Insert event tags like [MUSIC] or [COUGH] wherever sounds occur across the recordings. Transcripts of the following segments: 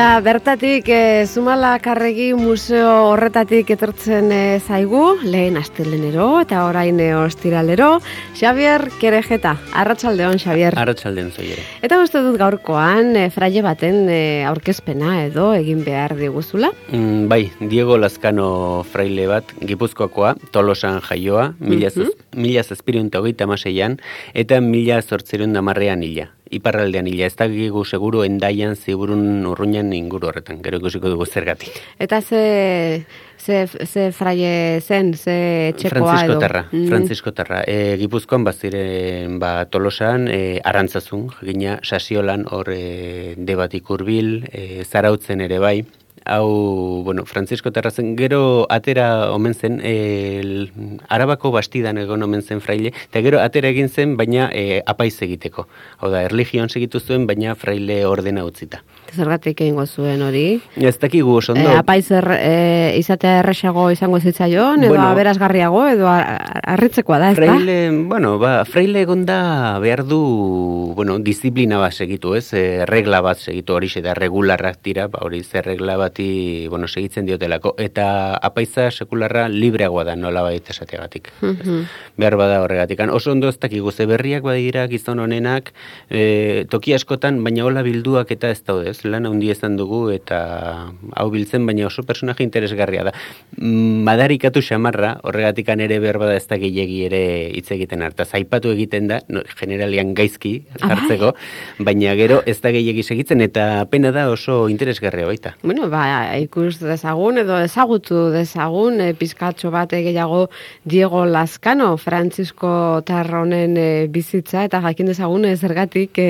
Eta bertatik e, Zumala Karregi museo horretatik etortzen e, zaigu, lehen astelenero eta orain e, ostiralero, Xavier Kerejeta. Arratsaldeon Xavier. Arratsaldeon zoiere. Eta uste dut gaurkoan e, fraile baten e, aurkezpena edo egin behar diguzula? Mm, bai, Diego Lazkano fraile bat, Gipuzkoakoa, Tolosan jaioa, mila, mm -hmm. mila zazpirun maseian, eta mila zortzerun damarrean hila iparraldean hila, ez dakigu seguru endaian ziburun urruñan inguru horretan, gero ikusiko dugu zergatik. Eta ze, ze, ze fraile zen, ze txekoa Francisco edo? Terra, mm. Francisco Terra. E, Gipuzkoan baziren ba, tolosan, e, arantzazun, gina, sasiolan hor e, debatik urbil, e, zarautzen ere bai, hau, bueno, Francisco Terrazen, gero atera omen zen, el, arabako bastidan egon omen zen fraile, eta gero atera egin zen, baina e, apaiz egiteko. Hau da, erligion segitu zuen, baina fraile ordena utzita. Zergatik egingo zuen hori? Ez dakigu oso ondo. E, apaiz er, e, izatea erresago izango zitzaion, edo bueno, aberazgarriago, edo arritzekoa da, ez fraile, Bueno, ba, fraile egon da behar du, bueno, disiplina bat segitu, ez? E, regla bat segitu hori, da regularrak tira, ba, hori ze regla bat bati, bueno, segitzen diotelako, eta apaiza sekularra libreagoa da nola baita esateagatik. Mm Behar bada horregatik. Oso ondo ez dakigu ze berriak badira gizon honenak, e, toki askotan, baina hola bilduak eta ez daude, ez lan handi ezan dugu, eta hau biltzen, baina oso personaje interesgarria da. Mm, madarikatu xamarra, horregatik ere behar bada ez da gehiagi ere hitz egiten harta. Zaipatu egiten da, no, generalian gaizki hartzeko, baina gero ez da gehiagi segitzen, eta pena da oso interesgarria baita. Bueno, ba, ikus dezagun edo ezagutu dezagun e, pizkatxo bat gehiago Diego Lazkano, Francisco Tarronen e, bizitza eta jakin dezagun e, zergatik e,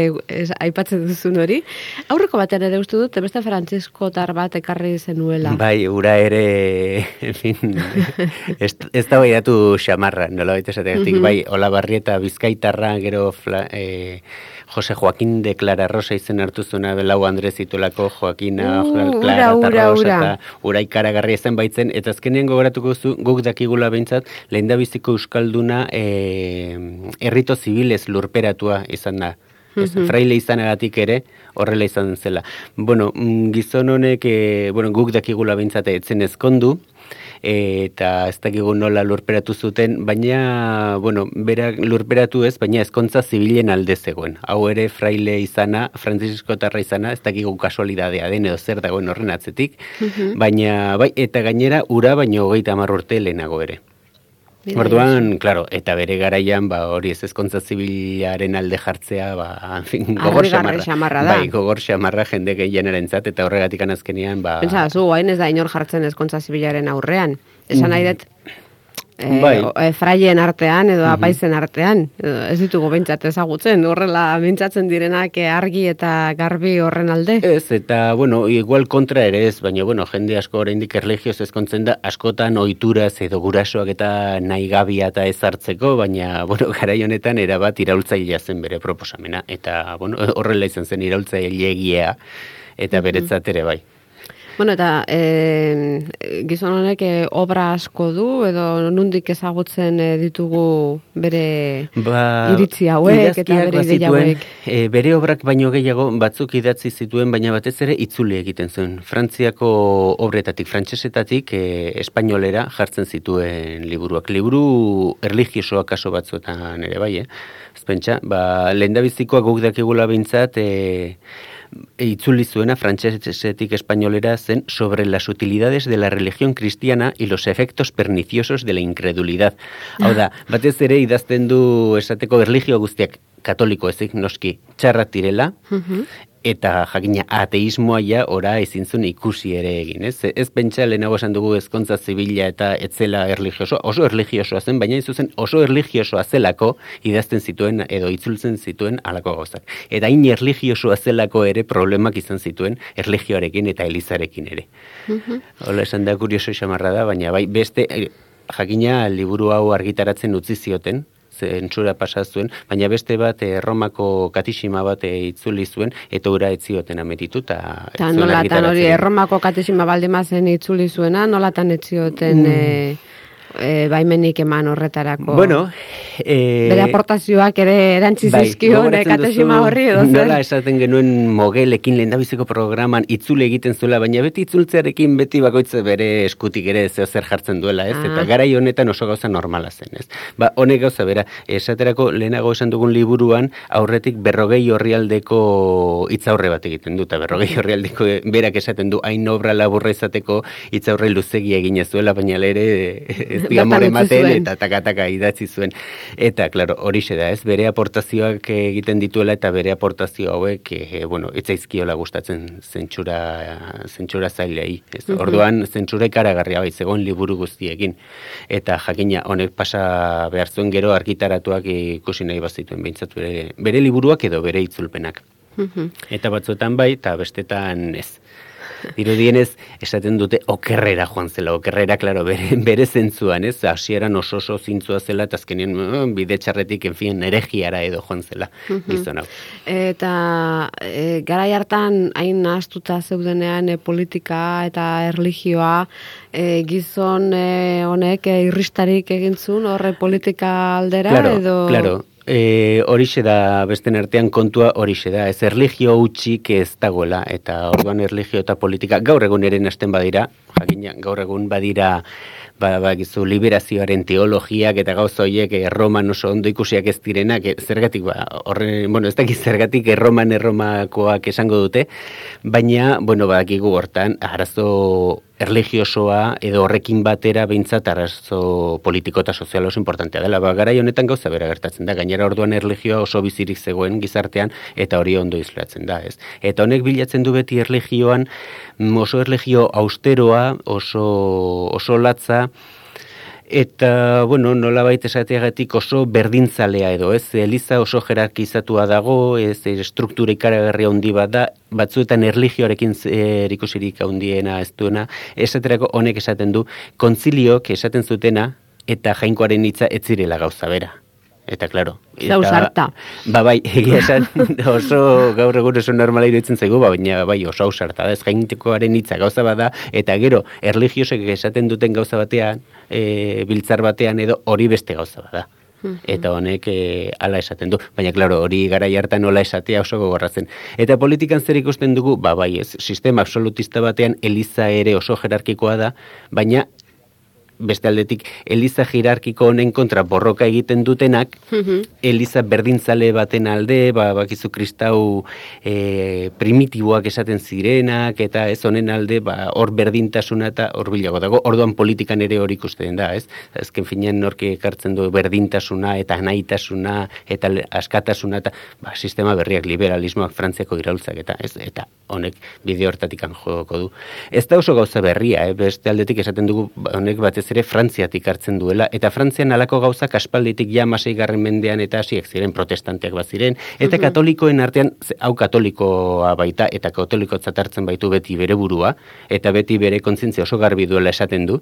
aipatzen duzun hori. Aurreko batean ere uste dut, beste Francisco Tar bat ekarri zenuela. Bai, ura ere, [LAUGHS] en fin, [LAUGHS] ez, ez da baiatu xamarra, nola baita esategatik, mm -hmm. bai, hola barrieta bizkaitarra, gero, fla, e, Jose Joaquín de Clara Rosa izen hartu zuna belau Andrez itulako Joaquina, uh, Clara ura, ura, Rosa ura. eta ura ikaragarri ezen baitzen, eta azkenean gogoratuko zu, guk dakigula behintzat, lehen da biziko euskalduna e, errito zibilez lurperatua izan da. Ez, mm -hmm. fraile izanagatik ere horrela izan zela. Bueno, mm, gizon honek, e, bueno, guk dakigula behintzat etzen ezkondu, eta ez dakigu nola lurperatu zuten, baina, bueno, berak lurperatu ez, baina ezkontza zibilen alde zegoen. Hau ere fraile izana, Francisco Tarra izana, ez dakigu kasualidadea den edo zer dagoen horren atzetik, mhm. baina, bai, eta gainera, ura baino hogeita marrurte lehenago ere. Orduan, claro, eta bere garaian, ba, hori ez ezkontza zibilaren alde jartzea, ba, en fin, gogor xamarra. Bai, gogor xamarra jende gehienaren zat, eta horregatik anazkenian, ba... Pentsa, zu, hain ez da inor jartzen ezkontza zibilaren aurrean. Esan mm. nahi dut, e, bai. e, fraien artean edo mm apaizen artean, ez ditugu bintzat ezagutzen, horrela bintzatzen direnak argi eta garbi horren alde. Ez, eta, bueno, igual kontra ere ez, baina, bueno, jende asko oraindik erlegioz ezkontzen da, askotan oituraz edo gurasoak eta nahi gabia eta ez hartzeko, baina, bueno, [LAUGHS] gara honetan erabat iraultzailea zen bere proposamena, eta, bueno, horrela izan zen iraultzailea eta beretzat ere bai. Bueno, eta e, gizon honek eh, obra asko du, edo nundik ezagutzen e, ditugu bere ba, iritzi hauek eta bere ideia hauek. E, bere obrak baino gehiago batzuk idatzi zituen, baina batez ere itzuli egiten zuen. Frantziako obretatik, frantsesetatik e, espainolera jartzen zituen liburuak. Liburu erligiosoak kaso batzuetan ere bai, eh? Ezpentsa, ba, lehen guk dakigula bintzat, e, itzuli zuena frantsesetik espainolera zen sobre las utilidades de la religión cristiana y los efectos perniciosos de la incredulidad. Hau da, [LAUGHS] batez ere idazten du esateko erligio guztiak katoliko ezik noski txarra tirela, eta jakina ateismoa ja ora ezin zuen ikusi ere egin, ez? Ez pentsa lehenago esan dugu ezkontza zibila eta etzela erligioso, oso erligiosoa zen, baina izuzen oso erligiosoa zelako idazten zituen edo itzultzen zituen alako gauzak. Eta hain erligiosoa zelako ere problemak izan zituen erligioarekin eta elizarekin ere. Mm Hola esan da kurioso xamarra da, baina bai beste eh, jakina liburu hau argitaratzen utzi zioten, zentsura pasa zuen, baina beste bat Erromako eh, katixima bat eh, itzuli zuen eta ura ez zioten ametitu ta Ta nolatan hori Erromako katixima baldemazen itzuli zuena, nolatan ez zioten mm. Eh, e, baimenik eman horretarako. Bueno, e, bere aportazioak ere erantzi bai, zizkion katesima horri edo zer. Nola esaten genuen mogelekin lehendabiziko programan itzule egiten zuela, baina beti itzultzearekin beti bakoitze bere eskutik ere zeo zer jartzen duela, ez? Eta ah. garai honetan oso gauza normala zen, ez? Ba, honek gauza bera, esaterako lehenago esan dugun liburuan aurretik berrogei horrialdeko itzaurre bat egiten du, eta berrogei horrialdeko berak esaten du hain obra laburra izateko itzaurre luzegi egin zuela, baina ere ez diamore ematen eta takataka idatzi zuen. Eta, klaro, hori da, ez, bere aportazioak egiten dituela eta bere aportazio hauek, e, bueno, etzaizkiola gustatzen zentsura, zentsura zailei. Ez, Orduan, zentsura ikaragarria bai, zegoen liburu guztiekin. Eta jakina, honek pasa behar zuen gero argitaratuak ikusi nahi bazituen behintzatu bere, bere liburuak edo bere itzulpenak. Eta batzuetan bai, eta bestetan ez. Dirudienez, esaten dute okerrera joan zela, okerrera, klaro, bere, bere zentzuan, ez? Hasieran oso oso zintzua zela, eta azkenien mm, bide txarretik, enfien, eregiara edo joan zela, gizon hau. Eta e, gara hartan hain nahaztuta zeudenean e, politika eta erligioa, e, gizon e, honek e, irristarik egintzun, horre politika aldera, claro, edo... Claro, E, horixe da, beste artean kontua horixe da, ez erligio utxik ez dagoela, eta orduan erligio eta politika gaur egun eren hasten badira, jakina, gaur egun badira, ba, ba, gizu, liberazioaren teologiak eta gauz horiek erroman oso ondo ikusiak ez direnak, e, zergatik, ba, horre, bueno, ez dakit zergatik erroman erromakoak esango dute, baina, bueno, badakigu hortan, arazo erligiosoa edo horrekin batera behintzat arazo politiko eta sozial oso importantea dela. Ba, gara honetan gauza bera gertatzen da, gainera orduan erligioa oso bizirik zegoen gizartean eta hori ondo izlatzen da, ez. Eta honek bilatzen du beti erligioan oso erligio austeroa, oso, oso latza, Eta, bueno, nola baita esateagatik oso berdintzalea edo, ez? Eliza oso jerarkizatua dago, ez struktura ikaragarria handi bat da, batzuetan erligioarekin erikusirik handiena ez duena, esaterako honek esaten du, kontziliok esaten zutena, eta jainkoaren hitza ez zirela gauza bera. Eta, klaro. Eta, ba, bai, egia esan, [LAUGHS] oso gaur egun oso normala iruditzen zaigu, ba, baina, bai, oso ausarta da, ez jaintekoaren hitza gauza bada, eta gero, erligiosek esaten duten gauza batean, e, biltzar batean edo hori beste gauza bada. Eta honek e, ala esaten du. Baina, klaro, hori gara hartan nola esatea oso gogorratzen. Eta politikan zer ikusten dugu, ba, bai, ez, sistema absolutista batean, eliza ere oso jerarkikoa da, baina beste aldetik eliza jerarkiko honen kontra borroka egiten dutenak, mhm. eliza berdintzale baten alde, ba, bakizu kristau e, primitiboak esaten zirenak, eta ez honen alde, ba, hor berdintasuna eta hor bilago dago, orduan politikan ere hori ikusten da, ez? Ezken finean norki ekartzen du berdintasuna eta nahitasuna eta askatasuna eta ba, sistema berriak liberalismoak frantziako iraultzak eta ez, eta honek bide hortatik joko du. Ez da oso gauza berria, eh? beste aldetik esaten dugu ba, honek batez ere Frantziatik hartzen duela, eta Frantzian alako gauzak aspalditik ja masei garren mendean eta hasiek ziren protestanteak bat ziren, eta mhm. katolikoen artean, hau katolikoa baita, eta katoliko hartzen baitu beti bere burua, eta beti bere kontzientzia oso garbi duela esaten du,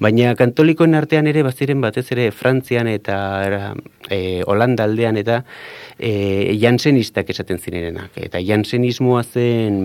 baina katolikoen artean ere baziren batez ere Frantzian eta e, Holanda aldean eta e, jansenistak esaten zirenak. Eta jansenismoa zen...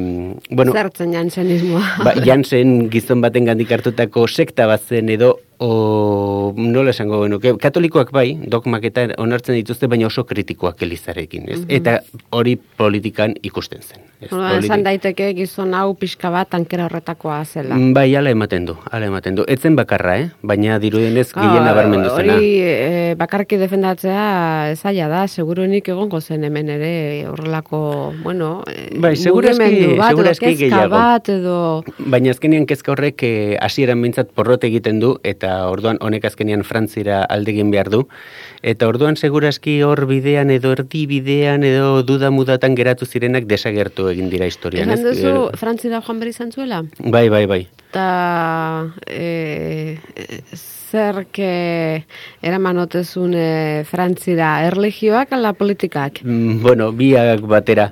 Bueno, Zertzen jansenismoa. Ba, jansen gizon baten gandik hartutako sekta bat zen edo like o nola esango genuke, katolikoak bai, dogmak eta onartzen dituzte, baina oso kritikoak elizarekin, ez? Mhm. Eta hori politikan ikusten zen. Ez, esan daiteke gizon hau pixka bat tankera horretakoa zela. Mm, bai, ala ematen du, ala ematen du. Etzen bakarra, eh? baina dirudenez ah, gehien nabarmendu zena. Hori e, bakarki defendatzea zaila da, seguruenik egongo zen hemen ere horrelako, bueno, e, bai, segurazki, bat, bat, edo... Baina azkenean kezka horrek eh, hasieran mintzat porrote egiten du, eta eta orduan honek azkenean Frantzira aldegin behar du, eta orduan segurazki hor bidean edo erdi bidean edo duda mudatan geratu zirenak desagertu egin dira historian. Esan duzu, Frantzira joan berri zuela? Bai, bai, bai. Eta e, zerke eraman otezun e, Frantzira, erlegioak ala politikak? Mm, bueno, biak batera.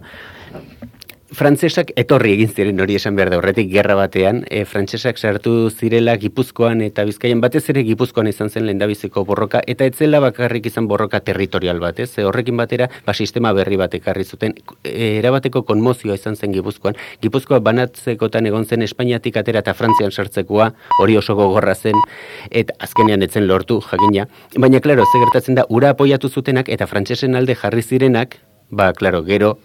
Frantzesak etorri egin ziren hori esan behar da horretik gerra batean, e, frantzesak sartu zirela Gipuzkoan eta Bizkaian batez ere Gipuzkoan izan zen lehendabiziko borroka eta etzela bakarrik izan borroka territorial bat, ez? horrekin batera ba sistema berri bat ekarri zuten e, erabateko konmozioa izan zen Gipuzkoan. Gipuzkoa banatzekotan egon zen Espainiatik atera eta Frantzian sartzekoa, hori oso gogorra zen eta azkenean etzen lortu jakina. Baina claro, ze gertatzen da ura apoiatu zutenak eta frantsesen alde jarri zirenak, ba claro, gero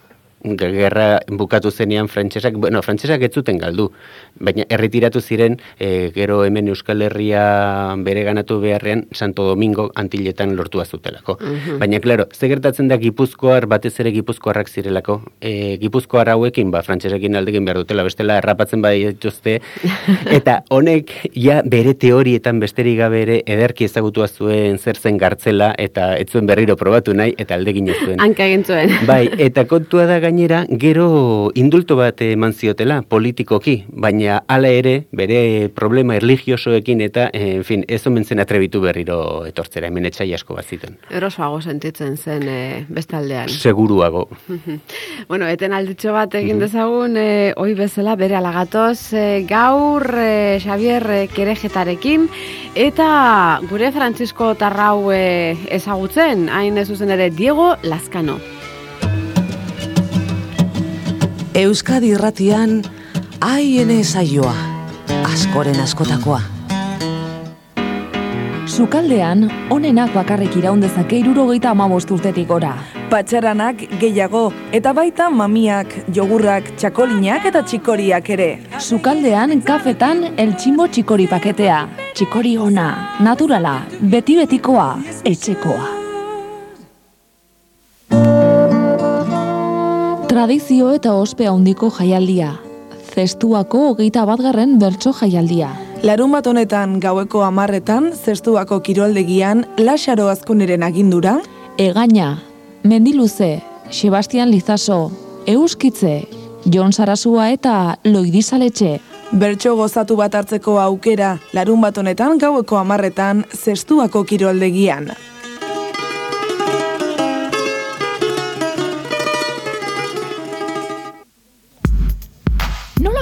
gerra bukatu zenean frantsesak, bueno, frantsesak ez zuten galdu, baina erretiratu ziren e, gero hemen Euskal Herria bere ganatu beharrean Santo Domingo antiletan lortu azutelako. Mhm. Baina, klaro, ze gertatzen da Gipuzkoar, batez ere Gipuzkoarrak zirelako, e, Gipuzkoar hauekin, ba, frantsesekin aldekin behar dutela, bestela errapatzen bai dituzte, [LAUGHS] eta honek, ja, bere teorietan besterik gabe ere ederki ezagutua zuen zer zen gartzela, eta ez zuen berriro probatu nahi, eta aldegin zuen. Hanka zuen. Bai, eta kontua da gainera, gero indulto bat eman ziotela politikoki, baina hala ere, bere problema erligiosoekin eta, en fin, ez omen zen atrebitu berriro etortzera, hemen etxai asko bat ziten. Erosoago sentitzen zen e, bestaldean. Seguruago. [LAUGHS] bueno, eten alditxo bat egin dezagun, e, oi bezala, bere alagatoz, e, gaur e, Xavier e, Kerejetarekin, eta gure Francisco Tarrau e, ezagutzen, hain ez zuzen ere Diego Lazkano. Euskadi irratian aiene saioa, askoren askotakoa. Sukaldean, onenak bakarrik iraundezake irurogeita amabost urtetik ora. Patxaranak gehiago, eta baita mamiak, jogurrak, txakolinak eta txikoriak ere. Sukaldean, kafetan, el tximbo txikori paketea. Txikori ona, naturala, beti-betikoa, etxekoa. Tradizio eta ospe handiko jaialdia. Zestuako hogeita batgarren bertso jaialdia. Larun bat honetan gaueko amarretan, zestuako kiroldegian, lasaro azkuneren agindura. Egaina, Mendiluze, Sebastian Lizaso, Euskitze, Jon Sarasua eta Loidizaletxe. Bertso gozatu bat hartzeko aukera, larun bat honetan gaueko amarretan, zestuako kiroldegian.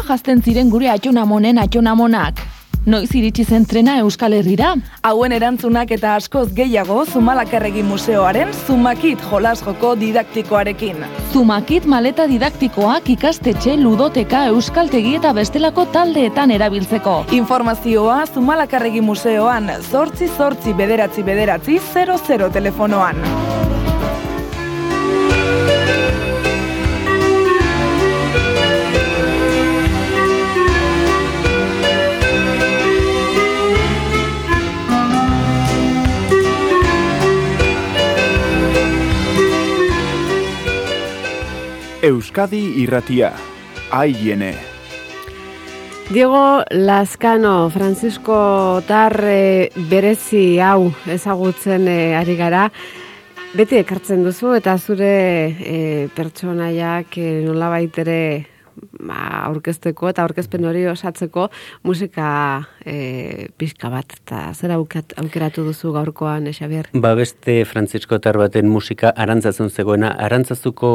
Jazten ziren gure atxonamonen atxonamonak. Noiz iritsi zen trena Euskal Herrira? Hauen erantzunak eta askoz gehiago Zumalakarregi Museoaren Zumakit jolas joko didaktikoarekin. Zumakit maleta didaktikoak ikastetxe ludoteka Euskaltegi eta bestelako taldeetan erabiltzeko. Informazioa Zumalakarregi Museoan zortzi zortzi bederatzi bederatzi 00 telefonoan. Euskadi irratia, aiene. Diego Lascano, Francisco Tarre berezi hau ezagutzen e, ari gara, beti ekartzen duzu eta zure e, pertsonaiak e, nola baitere ba, aurkezteko eta aurkezpen hori osatzeko musika e, pixka bat eta zer aukeratu duzu gaurkoan, Xabier? Ba beste Francisco Tarbaten musika arantzazun zegoena, arantzazuko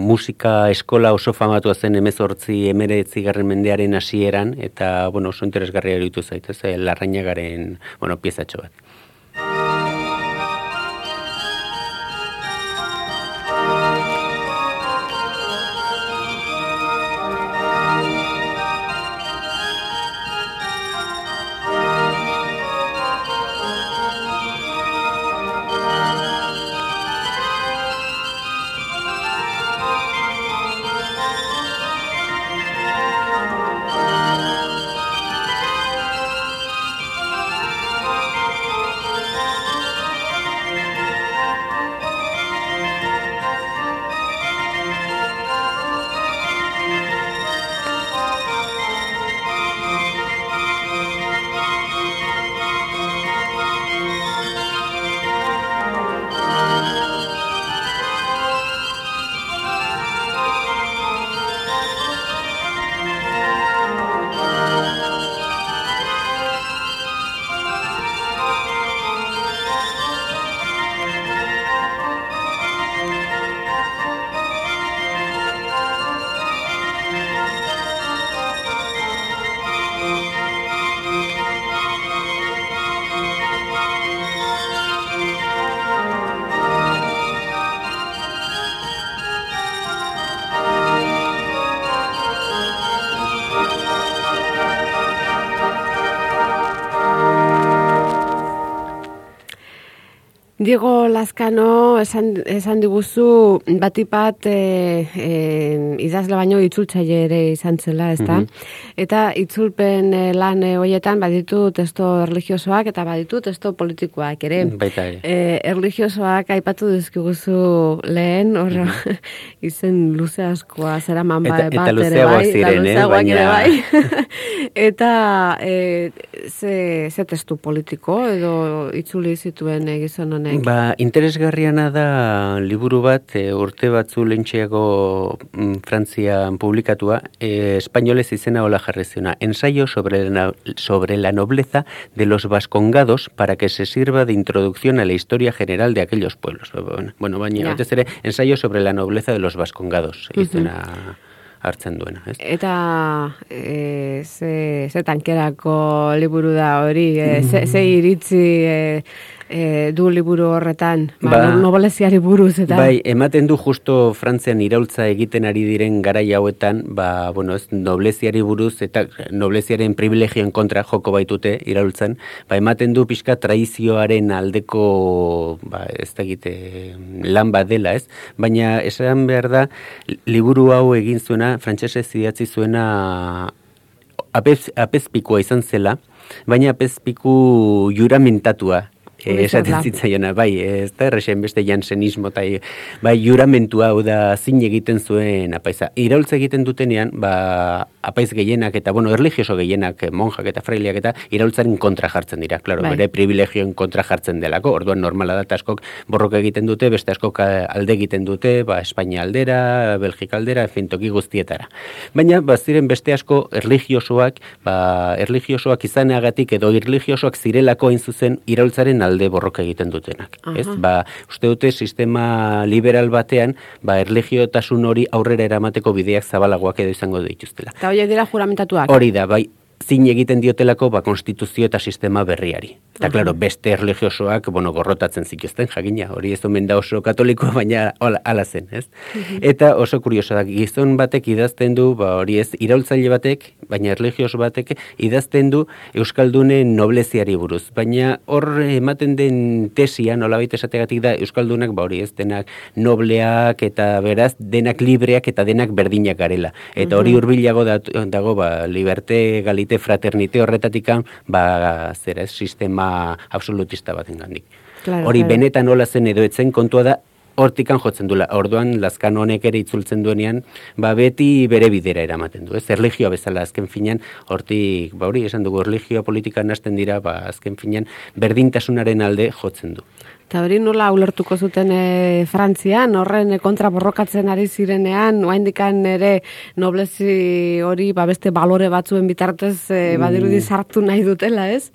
musika eskola oso famatua zen emezortzi emeretzi garren mendearen hasieran eta bueno, oso interesgarria eruditu zaitez, eh, larrainagaren bueno, piezatxo bat. Diego Lazkano esan, esan diguzu batipat e, e, idazle baino itzultzaile ere izan zela, ezta? Eta itzulpen e, lan e, hoietan baditu testo religiosoak eta baditu testo politikoak ere. Baita ere. E, erlijiosoak aipatu dizkiguzu lehen, hor [LAUGHS] izen luze askoa zera man Eta- ba, eta bat ere bai, ziren, eh, luzeagoak ere baina- bai. [LAUGHS] eta e, ze, ze testu politiko edo itzuli zituen e, gizon honek? Ba, interesgarriana da liburu bat e, urte batzu lentxeago mm, Frantzian publikatua, e, espainolez izena hola jarri ziona, ensayo sobre la, sobre la nobleza de los vascongados para que se sirva de introducción a la historia general de aquellos pueblos. Bueno, baina, Ja. batez ere, ensayo sobre la nobleza de los vascongados, izena hartzen duena, ez? Eta e, ze, ze tankerako liburu da hori, e, ze, ze iritzi e, e, du liburu horretan, ba, Ba- no- noblesiari buruz eta... Bai, ematen du justo Frantzian iraultza egiten ari diren garai hauetan, ba, bueno, ez nobleziari buruz eta nobleziaren privilegioen kontra joko baitute iraultzan, ba, ematen du pixka traizioaren aldeko, ba, ez da egite, lan bat dela, ez? Baina esan behar da, li- liburu hau egin zuena, frantsesez idatzi zuena apez, apezpikua izan zela, baina apezpiku juramentatua Hori eh, esaten zer da? zitzaiona, bai, ez da erresen beste jansenismo, eta bai, juramentua, hau da, zin egiten zuen apaiza. Iraultza egiten dutenean, ba, apaiz gehienak, eta, bueno, erligioso gehienak, eh, monjak eta fraileak eta iraultzaren kontra jartzen dira, klaro, Bai. bere privilegioen kontra jartzen delako, orduan normala da, askok borroka egiten dute, beste askok eh, alde egiten dute, ba, Espainia aldera, Belgika aldera, en fin, toki guztietara. Baina, ba, ziren beste asko erligiosoak, ba, erligiosoak izanagatik edo erligiosoak zirelako hain zuzen iraultzaren alde borroka egiten dutenak. Ez? Aha. Ba, uste dute sistema liberal batean, ba, erligiotasun hori aurrera eramateko bideak zabalagoak edo izango dituztela. Eta horiek dira juramentatuak. Hori da, bai, zin egiten diotelako ba, konstituzio eta sistema berriari. Eta, klaro, beste erligiosoak, bueno, gorrotatzen zituzten, jakina, hori ez omen da oso katolikoa, baina hola, ala zen, ez? Eta oso kurioso da, gizon batek idazten du, ba, hori ez, iraultzaile batek, baina erligios batek idazten du Euskaldunen nobleziari buruz. Baina hor ematen den tesia, nolabait esategatik da, Euskaldunak, ba, hori ez, denak nobleak eta beraz, denak libreak eta denak berdinak garela. Eta hori hurbilago dat- dago, ba, liberte, galite, fraternite horretatikan, ba, zera ez, sistema absolutista baten gandik. Claro, hori claro. benetan nola zen edo etzen kontua da, hortikan jotzen dula. Orduan, lazkan honek ere itzultzen duenean, ba, beti bere bidera eramaten du. Ez, erligioa bezala azken finean, hortik, ba, hori, esan dugu, erligioa politikan hasten dira, ba, azken finean, berdintasunaren alde jotzen du. Eta hori nola ulertuko zuten e, Frantzian, horren e, kontra borrokatzen ari zirenean, oaindikan ere noblezi hori ba, beste balore batzuen bitartez e, badirudi sartu nahi dutela, ez?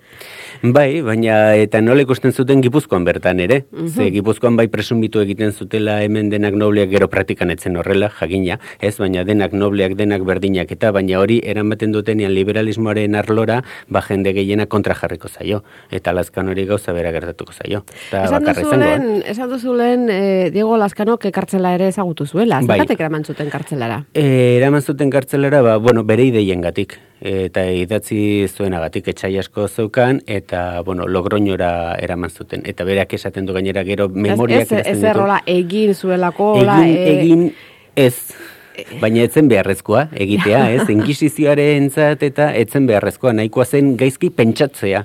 Bai, baina eta nola ikusten zuten Gipuzkoan bertan ere. Ze Gipuzkoan bai presumitu egiten zutela hemen denak nobleak gero praktikan etzen horrela, jakina, ez, baina denak nobleak, denak berdinak eta baina hori eramaten dutenean liberalismoaren arlora, ba jende gehiena kontra jarriko zaio. Eta lazkan hori gauza bera gertatuko zaio. Eta bakarra izango, eh? lehen, esan duzu lehen e, Diego Laskanok kartzela ere ezagutu zuela. Bai. Zergatik eraman zuten kartzelara? E, eraman zuten kartzelara, ba, bueno, bere ideiengatik eta idatzi zuenagatik etxai asko zeukan eta bueno, logroñora eraman zuten eta berak esaten du gainera gero memoriak ez, ez, ez errola egin zuelako, egin, e, egin ez baina etzen beharrezkoa egitea, ez? [LAUGHS] Inkisizioaren eta etzen beharrezkoa, nahikoa zen gaizki pentsatzea.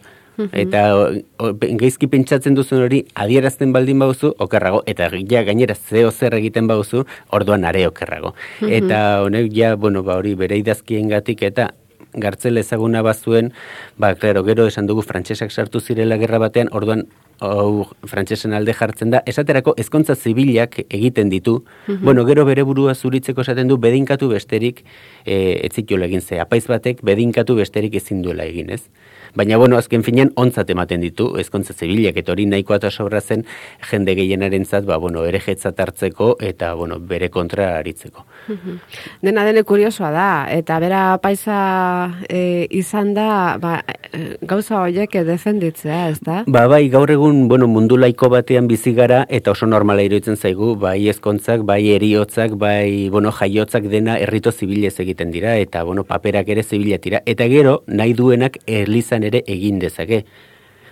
Eta o, pe- gaizki pentsatzen duzun hori adierazten baldin bauzu, okerrago, eta ja gainera zeo zer egiten bauzu, orduan are okerrago. Eta honek ja, bueno, ba hori bere idazkiengatik eta gartzel ezaguna bazuen, ba, claro, gero esan dugu frantsesak sartu zirela gerra batean, orduan hau frantsesen alde jartzen da, esaterako ezkontza zibilak egiten ditu, bueno, gero bere burua zuritzeko esaten du, bedinkatu besterik e, etzikiola egin ze, apaiz batek bedinkatu besterik ezin duela egin, ez? Baina, bueno, azken finean, ontzat ematen ditu, ezkontza zibilak, eta hori nahikoa eta sobra zen jende gehienaren zat, ba, bueno, ere jetzat hartzeko, eta, bueno, bere kontra aritzeko. Dena dene kuriosoa da, eta bera paisa e, izan da, ba, e, gauza horiek defenditzea, ez da? Ba, bai, gaur egun, bueno, mundu laiko batean bizi gara, eta oso normala iruditzen zaigu, bai ezkontzak, bai eriotzak, bai, bueno, jaiotzak dena errito zibilez egiten dira, eta, bueno, paperak ere zibilatira, eta gero, nahi duenak erlizan ere egin dezake.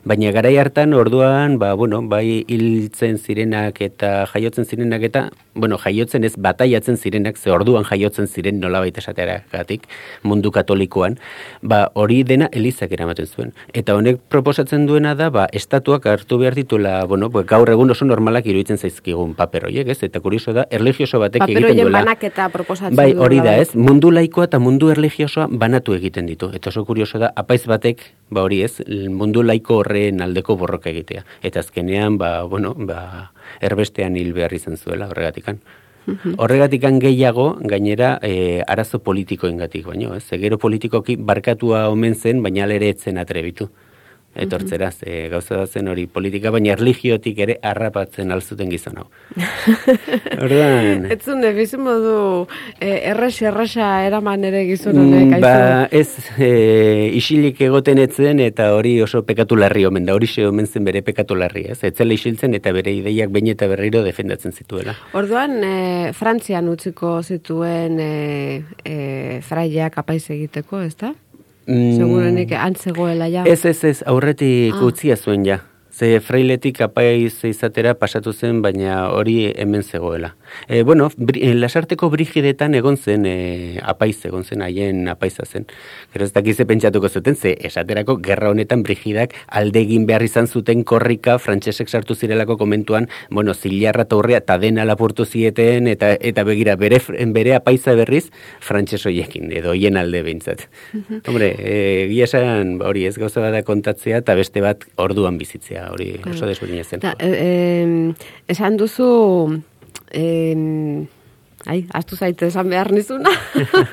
Baina garai hartan orduan, ba, bueno, bai hiltzen zirenak eta jaiotzen zirenak eta, bueno, jaiotzen ez bataiatzen zirenak, ze orduan jaiotzen ziren nolabait esateragatik mundu katolikoan, ba, hori dena elizak eramaten zuen. Eta honek proposatzen duena da, ba, estatuak hartu behar dituela, bueno, ba, gaur egun oso normalak iruditzen zaizkigun paper horiek, ez? Eta kurioso da, erligioso batek Paper egiten duela. banaketa proposatzen Bai, hori da, ez? Mundu laikoa eta mundu erligiosoa banatu egiten ditu. Eta oso kurioso da, apaiz batek, ba hori ez, mundu laiko horren aldeko borroka egitea. Eta azkenean, ba, bueno, ba, erbestean hil behar izan zuela horregatikan. Horregatikan gehiago, gainera, e, arazo politikoengatik baino, ez? Gero politikoki barkatua omen zen, baina alere etzen atrebitu. Etortzera, ze gauza da zen hori politika, baina erligiotik ere harrapatzen alzuten gizon hau. [LAUGHS] Orduan, Ez zuen, bizin modu, eh, erres, erresa eraman ere gizon honek, Mm, aizu. Ba, ez e, isilik egoten etzen eta hori oso pekatu larri omen da, hori xe omen zen bere pekatu larri, ez? Etzela isiltzen eta bere ideiak behin eta berriro defendatzen zituela. Orduan, e, Frantzian utziko zituen e, e, fraileak apaiz egiteko, ez da? Mm, Segurenik antzegoela ja. Ez, ez, ez, aurretik Ah. utzia zuen ja. Ze frailetik apaiz izatera pasatu zen, baina hori hemen zegoela. E, bueno, bri, e, lasarteko brigidetan egon zen, e, apaiz egon zen, haien apaiza zen. Gero ez dakize pentsatuko zuten, ze esaterako gerra honetan brigidak alde egin behar izan zuten korrika, frantsesek sartu zirelako komentuan, bueno, zilarra eta urrea eta dena lapurtu zieten, eta eta begira, bere, bere apaiza berriz, frantses hoiekin, edo hien alde behintzat. Hombre, e, egia esan, ba, hori ez gauza bada kontatzea, eta beste bat orduan bizitzea, hori oso desberdina zen. Da, e, em, esan duzu, em, ai, astu zaite esan behar nizuna.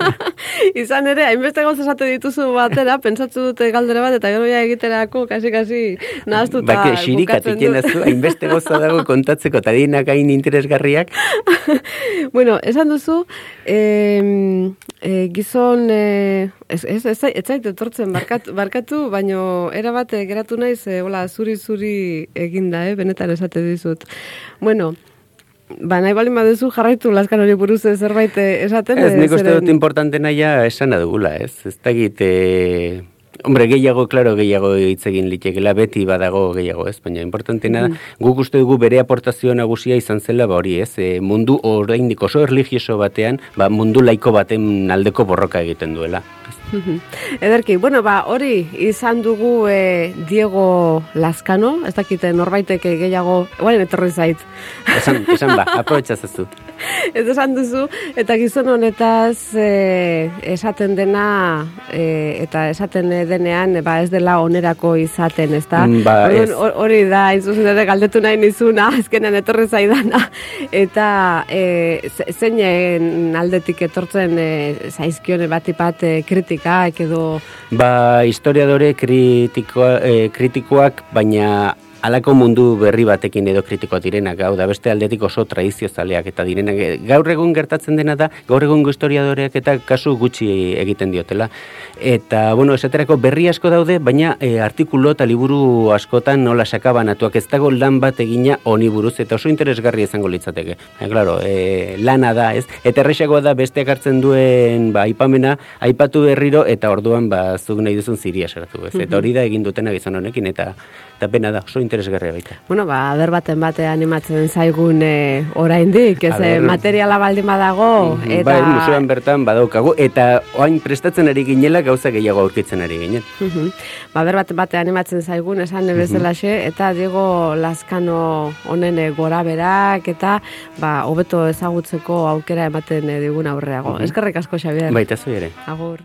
[LAUGHS] Izan ere, hainbeste gauz esate dituzu batera, pentsatzu dute galdera bat, eta gero ja egiterako, kasi-kasi, nahaztuta Bake, xirikat bukatzen iten dut. dazu, hainbeste goza dago kontatzeko, eta dienak hain interesgarriak. [LAUGHS] bueno, esan duzu, em, e, gizon, e, ez, ez, ez, ez zait etortzen barkatu, [LAUGHS] barkatu baino erabat eh, geratu naiz, e, hola, zuri-zuri eginda, eh, benetan esate dizut. Bueno, ba, nahi bali baduzu jarraitu laskan hori buruz zerbait eh, esaten. Ez, nik uste dut importantena ja esana dugula, ez? Ez dakit, e, hombre, gehiago, klaro, gehiago hitz egin litekela, beti badago gehiago, ez? Baina importantena da, guk uste dugu bere aportazio nagusia izan zela, ba hori, ez? E, mundu oraindik oso erligioso batean, ba, mundu laiko baten aldeko borroka egiten duela. Ederki, bueno, ba, hori izan dugu e, Diego Lascano, ez dakite norbaitek gehiago, guaren etorri zait. Esan, esan ba, [LAUGHS] aprobetxazazu. Ez esan duzu, eta gizon honetaz e, esaten dena, e, eta esaten denean, ba ez dela onerako izaten, ez da? Mm, ba, ez. hor- Hori da, hain zuzen ere galdetu nahi nizuna, [LAUGHS] azkenean etorri zaidana, eta e, ze- zeinen aldetik etortzen e, zaizkione batipat e, kritikak edo... Ba, historiadore kritikoa, eh, kritikoak, baina halako mundu berri batekin edo kritikoa direnak, hau da beste aldetik oso tradiziozaleak eta direnak. Eh, Gaur egun gertatzen dena da, gaur egungo historiadoreak eta kasu gutxi egiten diotela. Eta, bueno, esaterako berri asko daude, baina e, artikulu eta liburu askotan nola sakabanatuak ez dago lan bat egina honi buruz, eta oso interesgarri izango litzateke. E, claro, e, lana da, ez? Eta errexagoa da besteak hartzen duen ba, aipamena, aipatu berriro, eta orduan ba, zuk nahi duzun ziria sartu, ez? Eta hori da egin dutena gizon honekin, eta eta pena da, oso interesgarria baita. Bueno, ba, aber baten bate animatzen zaigun e, oraindik, ez Aber. e, materiala baldin badago, eta... Bai, museoan bertan badaukagu, eta oain prestatzen ari ginela gauza gehiago aurkitzen ari ginen. Ba, ber bat bate animatzen zaigun, esan bezalaxe, eta Diego Lazkano honen eh, gora berak, eta ba, hobeto ezagutzeko aukera ematen eh, digun aurreago. Eskerrik asko, Xabier. Baita zu ere. Agur.